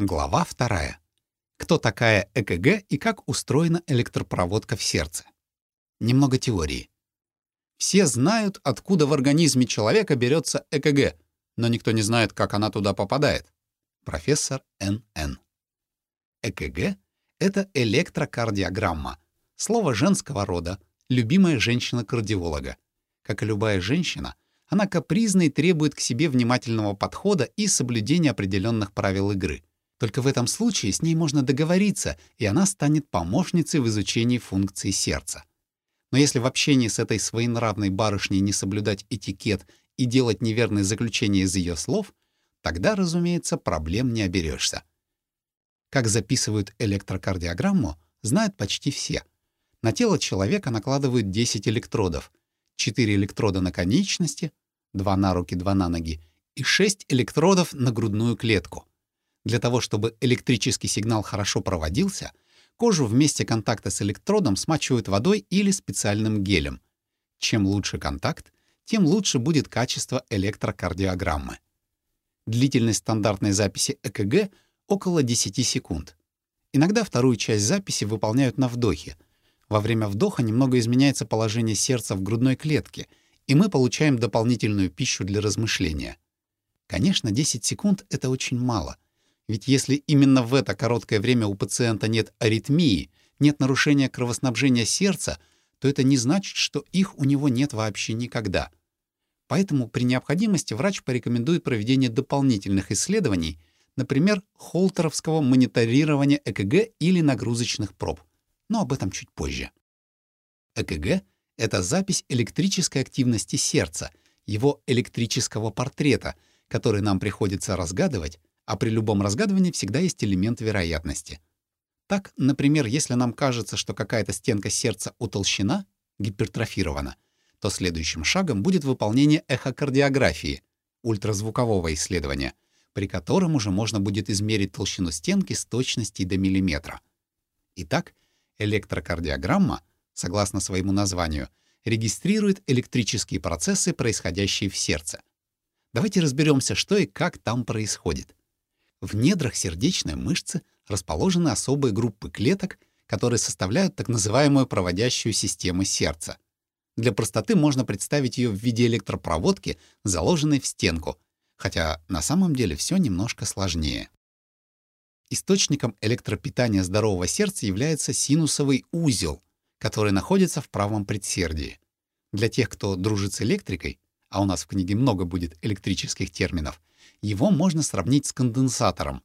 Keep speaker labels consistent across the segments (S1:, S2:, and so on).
S1: Глава вторая. Кто такая ЭКГ и как устроена электропроводка в сердце? Немного теории. Все знают, откуда в организме человека берется ЭКГ, но никто не знает, как она туда попадает. Профессор Н.Н. ЭКГ — это электрокардиограмма. Слово женского рода, любимая женщина-кардиолога. Как и любая женщина, она капризна и требует к себе внимательного подхода и соблюдения определенных правил игры. Только в этом случае с ней можно договориться, и она станет помощницей в изучении функций сердца. Но если в общении с этой своенравной барышней не соблюдать этикет и делать неверные заключения из ее слов, тогда, разумеется, проблем не оберешься. Как записывают электрокардиограмму, знают почти все. На тело человека накладывают 10 электродов, 4 электрода на конечности, 2 на руки, 2 на ноги, и 6 электродов на грудную клетку. Для того, чтобы электрический сигнал хорошо проводился, кожу в месте контакта с электродом смачивают водой или специальным гелем. Чем лучше контакт, тем лучше будет качество электрокардиограммы. Длительность стандартной записи ЭКГ — около 10 секунд. Иногда вторую часть записи выполняют на вдохе. Во время вдоха немного изменяется положение сердца в грудной клетке, и мы получаем дополнительную пищу для размышления. Конечно, 10 секунд — это очень мало — ведь если именно в это короткое время у пациента нет аритмии, нет нарушения кровоснабжения сердца, то это не значит, что их у него нет вообще никогда. Поэтому при необходимости врач порекомендует проведение дополнительных исследований, например, холтеровского мониторирования ЭКГ или нагрузочных проб. Но об этом чуть позже. ЭКГ — это запись электрической активности сердца, его электрического портрета, который нам приходится разгадывать, а при любом разгадывании всегда есть элемент вероятности. Так, например, если нам кажется, что какая-то стенка сердца утолщена, гипертрофирована, то следующим шагом будет выполнение эхокардиографии, ультразвукового исследования, при котором уже можно будет измерить толщину стенки с точностью до миллиметра. Итак, электрокардиограмма, согласно своему названию, регистрирует электрические процессы, происходящие в сердце. Давайте разберемся, что и как там происходит. В недрах сердечной мышцы расположены особые группы клеток, которые составляют так называемую проводящую систему сердца. Для простоты можно представить ее в виде электропроводки, заложенной в стенку, хотя на самом деле все немножко сложнее. Источником электропитания здорового сердца является синусовый узел, который находится в правом предсердии. Для тех, кто дружит с электрикой, а у нас в книге много будет электрических терминов, его можно сравнить с конденсатором.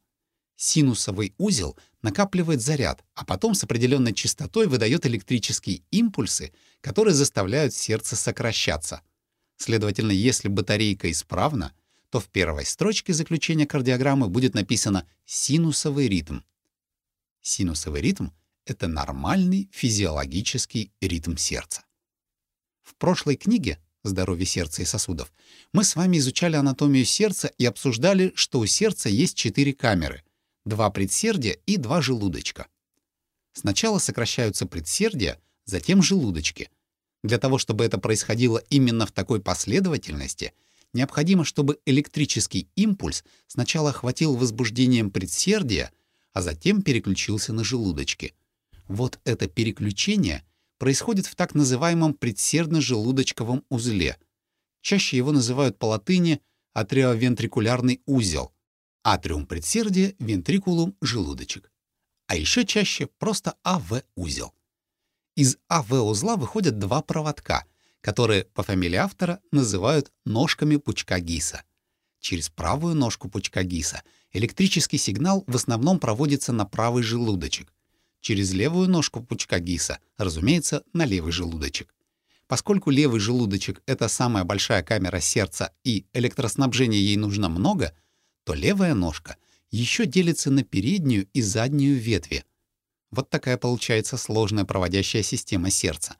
S1: Синусовый узел накапливает заряд, а потом с определенной частотой выдает электрические импульсы, которые заставляют сердце сокращаться. Следовательно, если батарейка исправна, то в первой строчке заключения кардиограммы будет написано «синусовый ритм». Синусовый ритм — это нормальный физиологический ритм сердца. В прошлой книге здоровье сердца и сосудов, мы с вами изучали анатомию сердца и обсуждали, что у сердца есть четыре камеры — два предсердия и два желудочка. Сначала сокращаются предсердия, затем желудочки. Для того, чтобы это происходило именно в такой последовательности, необходимо, чтобы электрический импульс сначала охватил возбуждением предсердия, а затем переключился на желудочки. Вот это переключение — происходит в так называемом предсердно-желудочковом узле. Чаще его называют по латыни атриовентрикулярный узел, атриум предсердия, вентрикулум — желудочек. А еще чаще просто АВ-узел. Из АВ-узла выходят два проводка, которые по фамилии автора называют ножками пучка ГИСа. Через правую ножку пучка ГИСа электрический сигнал в основном проводится на правый желудочек, через левую ножку пучка ГИСа, разумеется, на левый желудочек. Поскольку левый желудочек — это самая большая камера сердца и электроснабжения ей нужно много, то левая ножка еще делится на переднюю и заднюю ветви. Вот такая получается сложная проводящая система сердца.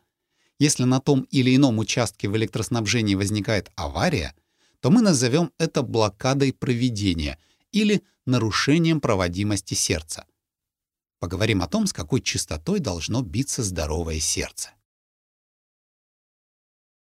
S1: Если на том или ином участке в электроснабжении возникает авария, то мы назовем это блокадой проведения или нарушением проводимости сердца. Поговорим о том, с какой частотой должно биться здоровое сердце.